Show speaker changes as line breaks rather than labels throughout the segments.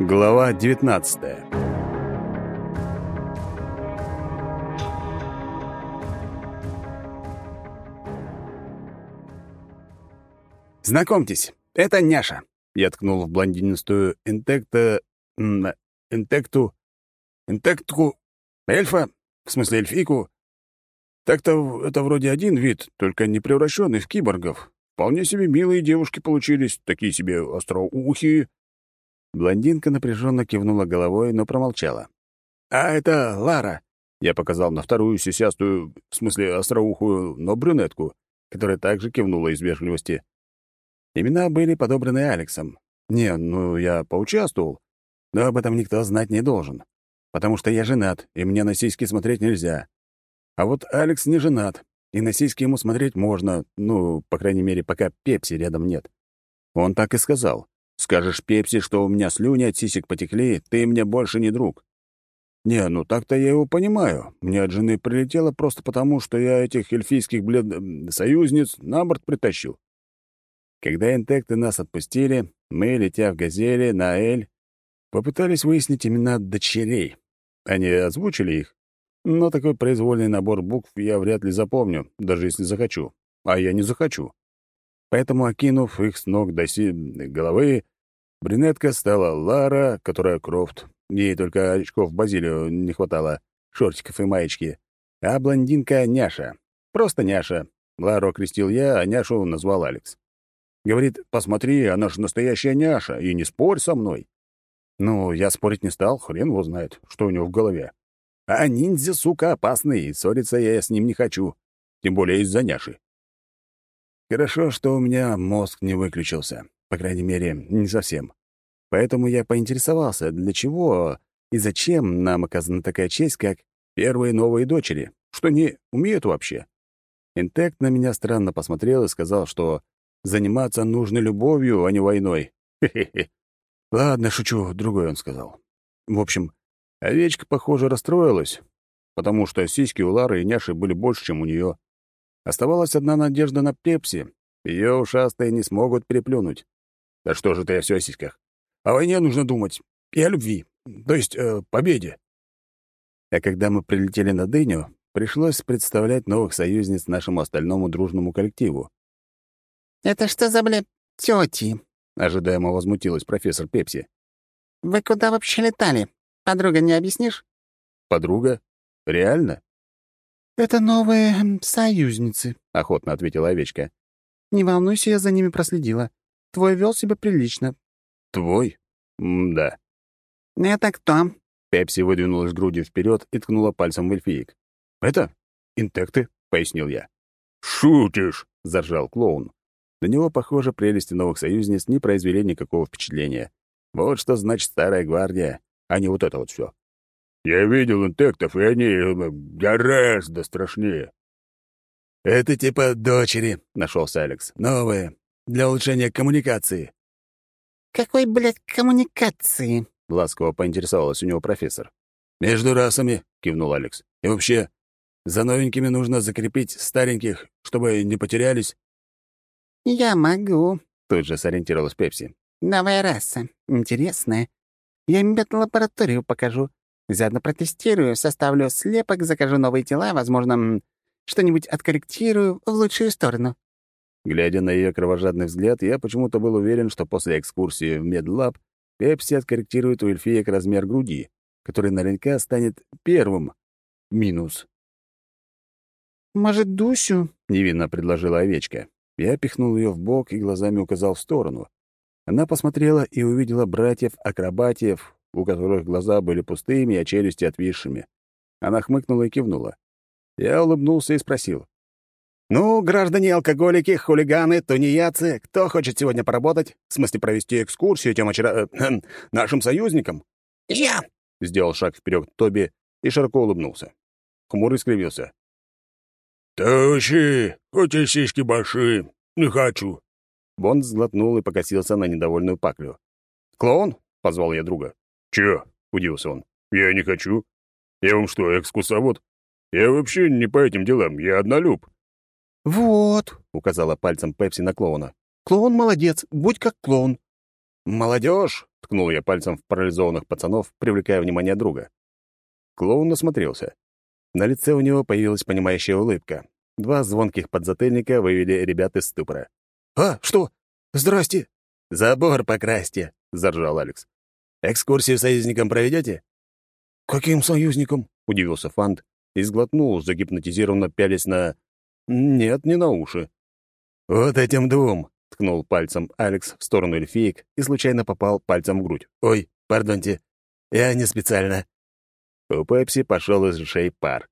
Глава 19 «Знакомьтесь, это Няша!» Я ткнул в блондинистую интекта... интекту... интектку... эльфа, в смысле эльфийку. Так-то это вроде один вид, только не превращенный в киборгов. Вполне себе милые девушки получились, такие себе остроухие. Блондинка напряженно кивнула головой, но промолчала. «А это Лара!» Я показал на вторую сисястую, в смысле остроухую, но брюнетку, которая также кивнула из вежливости. Имена были подобраны Алексом. Не, ну, я поучаствовал, но об этом никто знать не должен, потому что я женат, и мне на сиськи смотреть нельзя. А вот Алекс не женат, и на сиськи ему смотреть можно, ну, по крайней мере, пока Пепси рядом нет. Он так и сказал. Скажешь Пепси, что у меня слюни от сисек потекли, ты мне больше не друг. Не, ну так-то я его понимаю. Мне от жены прилетело просто потому, что я этих эльфийских, блед... союзниц на борт притащил. Когда интекты нас отпустили, мы, летя в «Газели» на «Эль», попытались выяснить имена дочерей. Они озвучили их, но такой произвольный набор букв я вряд ли запомню, даже если захочу. А я не захочу. Поэтому, окинув их с ног до си... головы, брюнетка стала Лара, которая Крофт. Ей только очков Базилию не хватало, шортиков и маечки. А блондинка — Няша. Просто Няша. Лару окрестил я, а Няшу назвал Алекс. Говорит, посмотри, она же настоящая Няша, и не спорь со мной. Ну, я спорить не стал, хрен его знает, что у него в голове. А ниндзя, сука, опасный, и ссориться я с ним не хочу. Тем более из-за Няши. Хорошо, что у меня мозг не выключился. По крайней мере, не совсем. Поэтому я поинтересовался, для чего и зачем нам оказана такая честь, как первые новые дочери, что не умеют вообще. Интект на меня странно посмотрел и сказал, что заниматься нужно любовью, а не войной. Хе-хе-хе. Ладно, шучу, другой он сказал. В общем, овечка, похоже, расстроилась, потому что сиськи у Лары и Няши были больше, чем у нее. Оставалась одна надежда на Пепси. Ее ушастые не смогут переплюнуть. Да что же ты о все сиськах? О войне нужно думать. И о любви. То есть, э, победе. А когда мы прилетели на Дыню, пришлось представлять новых союзниц нашему остальному дружному коллективу.
«Это что за, бля, тёти?»
— ожидаемо возмутилась профессор Пепси.
«Вы куда вообще летали? Подруга, не объяснишь?»
«Подруга? Реально?»
«Это новые союзницы», — охотно ответила овечка. «Не волнуйся, я за ними проследила. Твой вел себя прилично».
«Твой? М-да».
«Это кто?»
Пепси выдвинулась грудью вперед и ткнула пальцем в эльфиек. «Это интекты», — пояснил я.
«Шутишь!»
— заржал клоун. На него, похоже, прелести новых союзниц не произвели никакого впечатления. Вот что значит старая гвардия, а не вот это вот все.
Я видел интектов, и они э, гораздо страшнее.
«Это типа дочери», — нашелся Алекс. «Новые, для улучшения коммуникации».
«Какой, блядь, коммуникации?»
— ласково поинтересовалась у него профессор. «Между расами», — кивнул Алекс. «И вообще, за новенькими нужно закрепить стареньких, чтобы не потерялись».
«Я могу», —
тут же сориентировалась Пепси.
«Новая раса. Интересная. Я медлабораторию покажу. Заодно протестирую, составлю слепок, закажу новые тела, возможно, что-нибудь откорректирую в лучшую сторону».
Глядя на ее кровожадный взгляд, я почему-то был уверен, что после экскурсии в медлаб Пепси откорректирует у эльфиек размер груди, который наверняка станет первым. Минус.
«Может, Дусю?»
— невинно предложила овечка. Я пихнул ее в бок и глазами указал в сторону. Она посмотрела и увидела братьев-акробатиев, у которых глаза были пустыми, а челюсти отвисшими. Она хмыкнула и кивнула. Я улыбнулся и спросил. «Ну, граждане алкоголики, хулиганы, тунеядцы, кто хочет сегодня поработать? В смысле, провести экскурсию тем очара... Э, нашим союзникам?»
«Я!»
— сделал шаг вперед Тоби и широко улыбнулся. Хмурый скривился.
«Товарищи, хоть и сиськи большие, не хочу».
Бонд сглотнул и покосился на недовольную паклю. «Клоун?» — позвал я друга.
«Чё?» — удивился он. «Я не хочу. Я вам что, экскурсовод? Я вообще не по этим делам, я однолюб».
«Вот», — указала пальцем Пепси на клоуна. «Клоун молодец, будь как клоун». «Молодежь», — ткнул я пальцем в парализованных пацанов, привлекая внимание друга. Клоун осмотрелся. На лице у него появилась понимающая улыбка. Два звонких подзатыльника вывели ребят из ступора.
«А, что? Здрасте!»
«Забор покрасьте!» — заржал Алекс. «Экскурсию союзникам проведете?»
«Каким союзникам?»
— удивился Фант и сглотнул, загипнотизированно пялись на... Нет, не на уши. «Вот этим двум!» — ткнул пальцем Алекс в сторону эльфиек и случайно попал пальцем в грудь. «Ой, пардонте, я не специально». У Пепси пошел из ушей пар.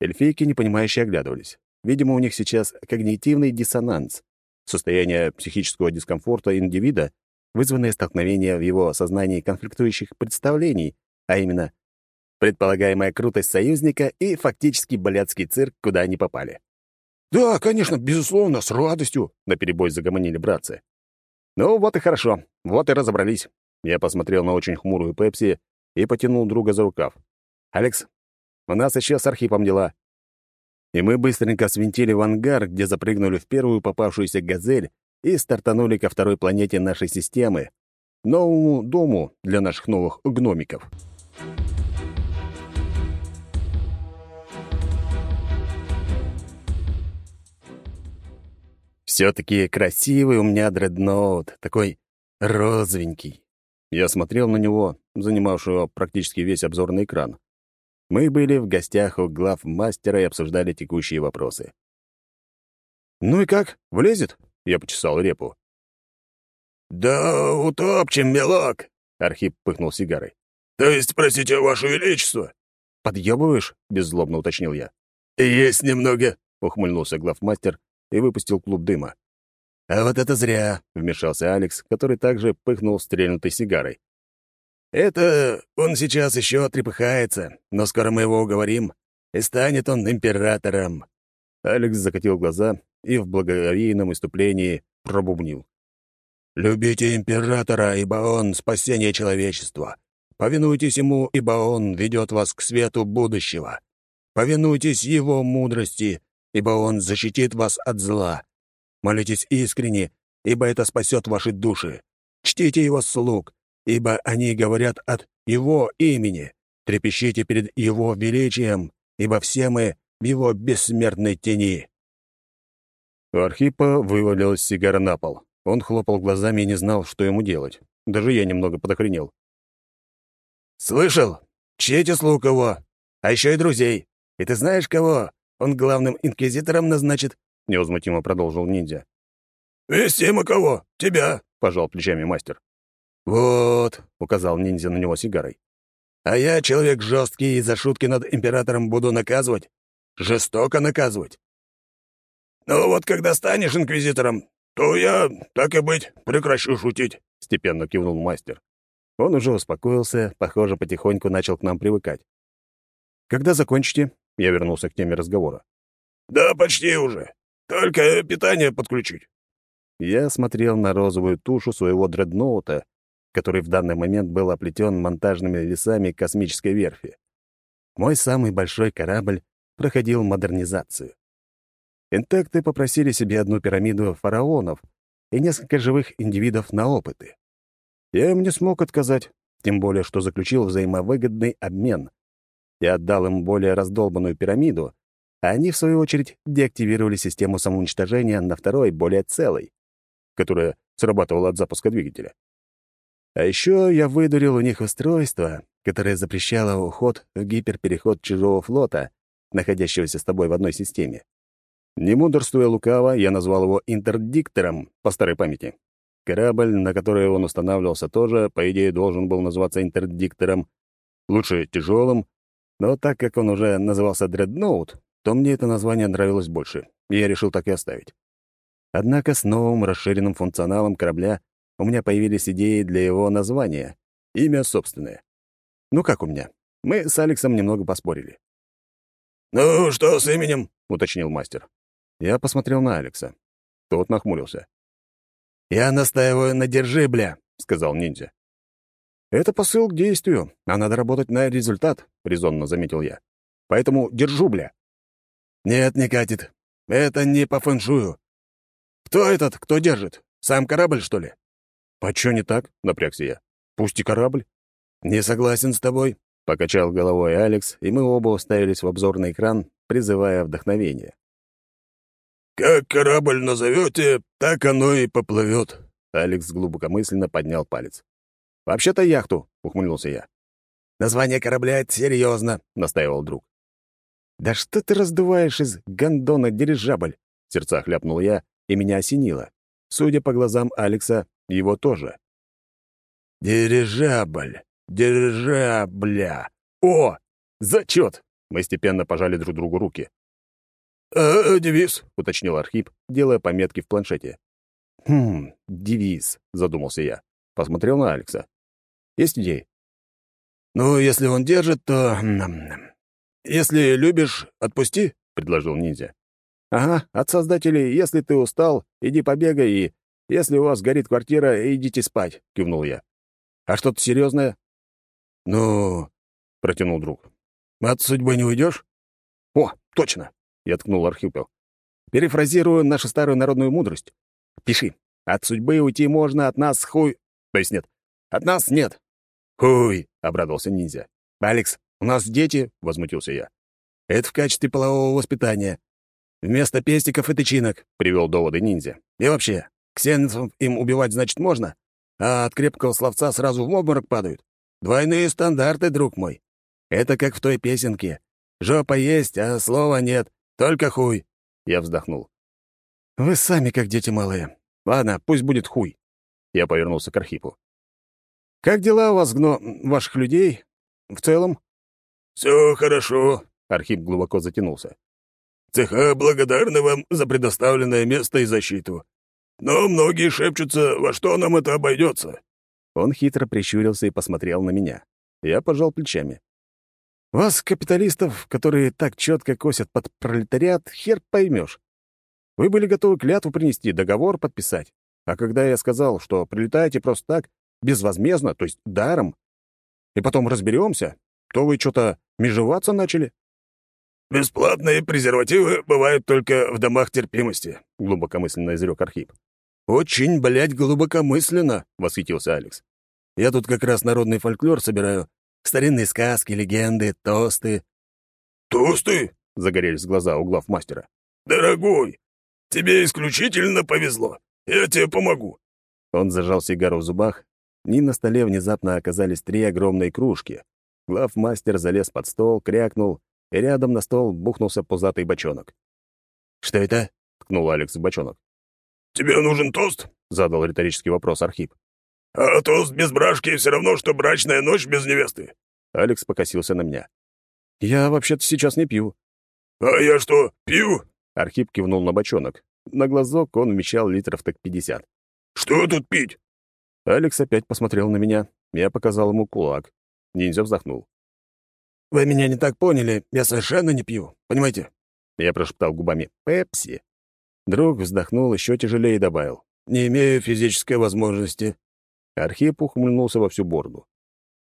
Эльфийки, непонимающе, оглядывались. Видимо, у них сейчас когнитивный диссонанс, состояние психического дискомфорта индивида, вызванное столкновением в его сознании конфликтующих представлений, а именно предполагаемая крутость союзника и фактически блядский цирк, куда они попали.
«Да, конечно, безусловно, с радостью», —
наперебой загомонили братцы. «Ну вот и хорошо, вот и разобрались». Я посмотрел на очень хмурую Пепси и потянул друга за рукав. «Алекс, у нас еще с Архипом дела». И мы быстренько свинтили в ангар, где запрыгнули в первую попавшуюся «Газель» и стартанули ко второй планете нашей системы, новому дому для наших новых гномиков. Все-таки красивый у меня дредноут, такой розовенький. Я смотрел на него, занимавшего практически весь обзорный экран. Мы были в гостях у глав мастера и обсуждали текущие вопросы.
«Ну и как? Влезет?»
— я почесал репу.
«Да утопчем, мелок!»
— Архип пыхнул сигарой.
«То есть, простите, Ваше Величество?»
«Подъебываешь?» — беззлобно уточнил я.
«Есть немного», —
ухмыльнулся главмастер и выпустил клуб дыма. «А вот это зря!» — вмешался Алекс, который также пыхнул стрельнутой сигарой. «Это он сейчас еще трепыхается, но скоро мы его уговорим, и станет он императором». Алекс закатил глаза и в благоговейном выступлении пробубнил. «Любите императора, ибо он — спасение человечества. Повинуйтесь ему, ибо он ведет вас к свету будущего. Повинуйтесь его мудрости, ибо Он защитит вас от зла. Молитесь искренне, ибо это спасет ваши души. Чтите Его слуг, ибо они говорят от Его имени. Трепещите перед Его величием, ибо все мы в Его бессмертной тени». У Архипа вывалилась сигара на пол. Он хлопал глазами и не знал, что ему делать. Даже я немного подохренел.
«Слышал? Чтите слуг его, а еще и друзей. И ты знаешь кого? Он главным инквизитором назначит», — невозмутимо продолжил ниндзя.
«Вестимо кого? Тебя», —
пожал плечами мастер.
«Вот», — указал ниндзя на него сигарой. «А я человек жесткий и за шутки над императором буду наказывать. Жестоко наказывать».
«Ну вот когда станешь инквизитором, то я, так и быть, прекращу шутить», —
степенно кивнул мастер. Он уже успокоился, похоже, потихоньку начал к нам привыкать. «Когда закончите?» Я вернулся к теме разговора.
«Да, почти уже. Только питание подключить».
Я смотрел на розовую тушу своего дредноута, который в данный момент был оплетен монтажными лесами космической верфи. Мой самый большой корабль проходил модернизацию. Интекты попросили себе одну пирамиду фараонов и несколько живых индивидов на опыты. Я им не смог отказать, тем более что заключил взаимовыгодный обмен. Я отдал им более раздолбанную пирамиду, а они, в свою очередь, деактивировали систему самоуничтожения на второй, более целой, которая срабатывала от запуска двигателя. А еще я выдурил у них устройство, которое запрещало уход в гиперпереход чужого флота, находящегося с тобой в одной системе. Не мудрствуя лукаво, я назвал его интердиктором по старой памяти. Корабль, на который он устанавливался, тоже, по идее, должен был называться интердиктором, лучше тяжелым, но так как он уже назывался «Дредноут», то мне это название нравилось больше, и я решил так и оставить. Однако с новым расширенным функционалом корабля у меня появились идеи для его названия, имя собственное. Ну как у меня? Мы с Алексом немного поспорили.
«Ну, что с именем?»
— уточнил мастер. Я посмотрел на Алекса. Тот нахмурился.
«Я настаиваю на держи, бля», — сказал ниндзя.
«Это посыл к действию, а надо работать на результат», — резонно заметил я. «Поэтому держу, бля».
«Нет, не катит. Это не по фэншую. Кто этот, кто держит? Сам корабль, что ли?»
«А чё не так?» — напрягся я. пусть и корабль».
«Не согласен с тобой», — покачал головой Алекс, и мы оба уставились в обзорный экран, призывая вдохновение.
«Как корабль назовете, так оно и поплывет», —
Алекс глубокомысленно поднял палец.
«Вообще-то яхту», — ухмыльнулся я.
«Название корабля — это серьезно», — настаивал друг.
«Да что ты раздуваешь из гондона дирижабль?» — в сердцах ляпнул я, и меня осенило. Судя по глазам Алекса, его тоже.
«Дирижабль! Дирижабля!
О! Зачет!» Мы степенно пожали друг другу руки.
«А девиз?»
— уточнил Архип, делая пометки в планшете. «Хм, девиз», — задумался я. Посмотрел на Алекса. «Есть идеи?»
«Ну, если он держит, то... Если любишь, отпусти», — предложил ниндзя.
«Ага, от создателей, если ты устал, иди побегай, и если у вас горит квартира, идите спать», — кивнул я. «А что-то серьезное?»
«Ну...» — протянул друг. «От судьбы не уйдешь?»
«О, точно!» — я ткнул Архипел. «Перефразирую нашу старую народную мудрость. Пиши. От судьбы уйти можно, от нас хуй... То есть нет. От нас нет».
«Хуй!»
— обрадовался ниндзя. «Алекс, у нас дети!» — возмутился я. «Это в качестве полового воспитания. Вместо пестиков и тычинок», — привел доводы ниндзя. «И вообще, ксенцев им убивать, значит, можно, а от крепкого словца сразу в обморок падают. Двойные стандарты, друг мой. Это как в той песенке. Жопа есть, а слова нет, только хуй». Я вздохнул. «Вы сами как дети малые. Ладно, пусть будет хуй». Я повернулся к Архипу. «Как дела у вас, гно... ваших людей? В целом?»
«Все хорошо», —
Архип глубоко затянулся.
Цеха благодарны вам за предоставленное место и защиту. Но многие шепчутся, во что нам это обойдется.
Он хитро прищурился и посмотрел на меня. Я пожал плечами. «Вас, капиталистов, которые так четко косят под пролетариат, хер поймешь. Вы были готовы клятву принести, договор подписать. А когда я сказал, что прилетаете просто так, безвозмездно, то есть даром, и потом разберемся, то вы что-то межеваться начали?»
«Бесплатные презервативы бывают только в домах терпимости», — глубокомысленно изрек Архип.
«Очень, блядь, глубокомысленно», — восхитился Алекс. «Я тут как раз народный фольклор собираю. Старинные сказки, легенды, тосты».
«Тосты?»
— загорелись глаза у глав мастера.
«Дорогой, тебе исключительно повезло. Я тебе помогу».
Он зажал сигару в зубах, и на столе внезапно оказались три огромные кружки. Главмастер залез под стол, крякнул и рядом на стол бухнулся пузатый бочонок. «Что это?» — ткнул Алекс в бочонок.
«Тебе нужен тост?»
— задал риторический вопрос Архип.
«А тост без брашки все равно, что брачная ночь без невесты».
Алекс покосился на меня. «Я вообще-то сейчас не пью».
«А я что, пью?»
Архип кивнул на бочонок. На глазок он вмещал литров так пятьдесят.
«Что тут пить?»
Алекс опять посмотрел на меня. Я показал ему кулак. Ниндзя вздохнул.
«Вы меня не так поняли. Я совершенно не пью. Понимаете?»
Я прошептал губами «Пепси». Друг вздохнул еще тяжелее и добавил.
«Не имею физической возможности».
Архип ухмыльнулся во всю борду.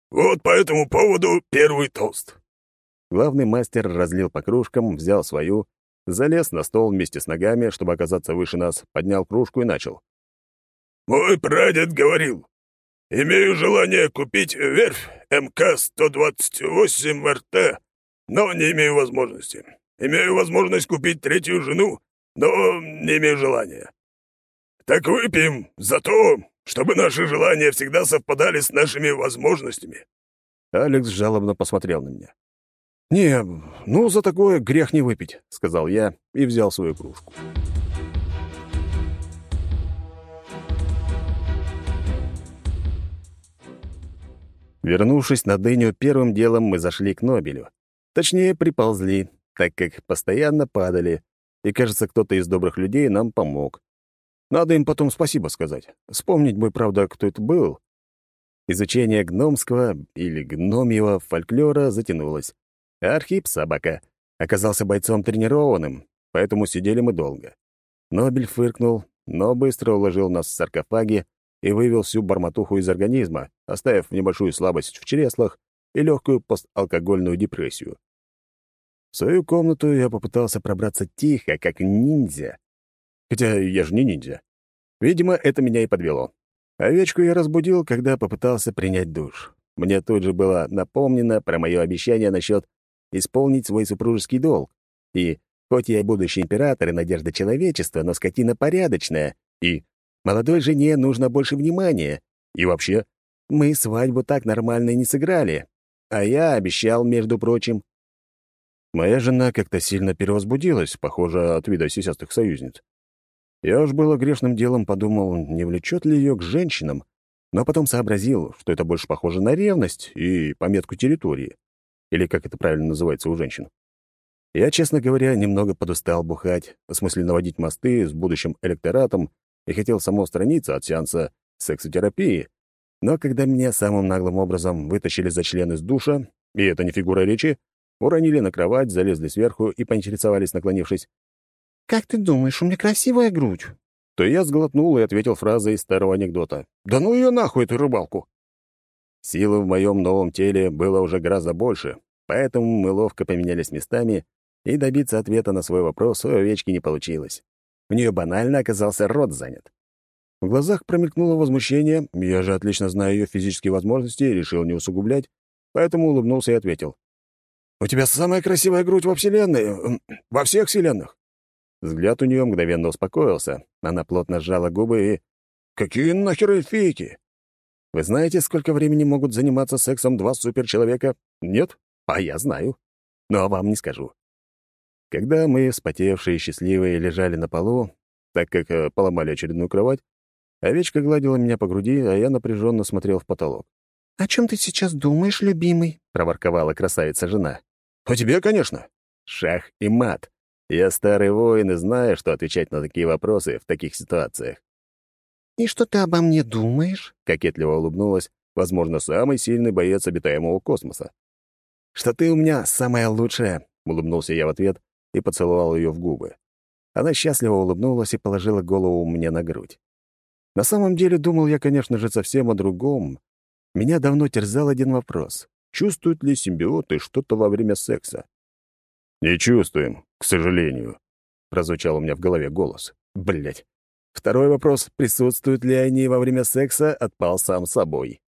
«Вот по этому поводу первый тост».
Главный мастер разлил по кружкам, взял свою, залез на стол вместе с ногами, чтобы оказаться выше нас, поднял кружку и начал.
«Мой прадед говорил, Имею желание купить верфь МК-128 РТ, но не имею возможности. Имею возможность купить третью жену, но не имею желания. Так выпьем за то, чтобы наши желания всегда совпадали с нашими возможностями».
Алекс жалобно посмотрел на меня. «Не, ну за такое грех не выпить», — сказал я и взял свою кружку. Вернувшись на дыню, первым делом мы зашли к Нобелю. Точнее, приползли, так как постоянно падали, и, кажется, кто-то из добрых людей нам помог. Надо им потом спасибо сказать. Вспомнить бы, правда, кто это был. Изучение гномского или гномьего фольклора затянулось. Архип, собака, оказался бойцом тренированным, поэтому сидели мы долго. Нобель фыркнул, но быстро уложил нас в саркофаге и вывел всю барматуху из организма, оставив небольшую слабость в чреслах и легкую посталкогольную депрессию. В свою комнату я попытался пробраться тихо, как ниндзя. Хотя я же не ниндзя. Видимо, это меня и подвело.
Овечку я разбудил, когда попытался принять душ. Мне тут же было напомнено про мое обещание насчет исполнить свой супружеский долг. И хоть я и будущий император и надежда человечества, но скотина порядочная, и молодой жене нужно больше внимания. И вообще, мы свадьбу так нормально не сыграли. А я обещал, между прочим. Моя жена как-то сильно перевозбудилась, похоже, от вида сисястых союзниц. Я уж было грешным делом подумал, не влечет ли ее к женщинам, но потом сообразил, что это больше похоже на ревность и пометку территории. Или как это правильно называется у женщин. Я, честно говоря, немного подустал бухать, в смысле наводить мосты с будущим электоратом и хотел самоустраниться от сеанса сексотерапии, но когда меня самым наглым образом вытащили за член из душа, и это не фигура речи, уронили на кровать, залезли сверху и поинтересовались, наклонившись.
«Как ты думаешь, у меня красивая грудь?»
То я сглотнул и ответил фразой из старого анекдота. «Да ну ее нахуй, эту рыбалку!» Силы в моем новом теле было уже гораздо больше, поэтому мы ловко поменялись местами, и добиться ответа на свой вопрос у овечки не получилось. У нее банально оказался рот занят. В глазах промелькнуло возмущение, я же отлично знаю ее физические возможности и решил не усугублять, поэтому улыбнулся и ответил. «У тебя самая красивая грудь во Вселенной, во всех Вселенных!» Взгляд у нее мгновенно успокоился, она плотно сжала губы и... «Какие нахер эльфийки? Вы знаете, сколько времени могут заниматься сексом два суперчеловека? Нет? А я знаю. Но вам не скажу. Когда мы, вспотевшие и счастливые, лежали на полу, так как э, поломали очередную кровать, Овечка гладила меня по груди, а я напряженно смотрел в потолок.
«О чем ты сейчас думаешь, любимый?»
— проворковала красавица-жена. «О тебе, конечно!» Шах и мат. Я старый воин и знаю, что отвечать на такие вопросы в таких ситуациях.
«И что ты обо мне думаешь?»
— кокетливо улыбнулась, возможно, самый сильный боец обитаемого космоса. «Что ты у меня самая лучшая!» — улыбнулся я в ответ и поцеловал ее в губы. Она счастливо улыбнулась и положила голову мне на грудь. На самом деле думал я, конечно же, совсем о другом. Меня давно терзал один вопрос. Чувствуют ли симбиоты что-то во время секса? «Не чувствуем, к сожалению», — прозвучал у меня в голове голос. Блять. Второй вопрос, присутствуют ли они во время секса, отпал сам собой.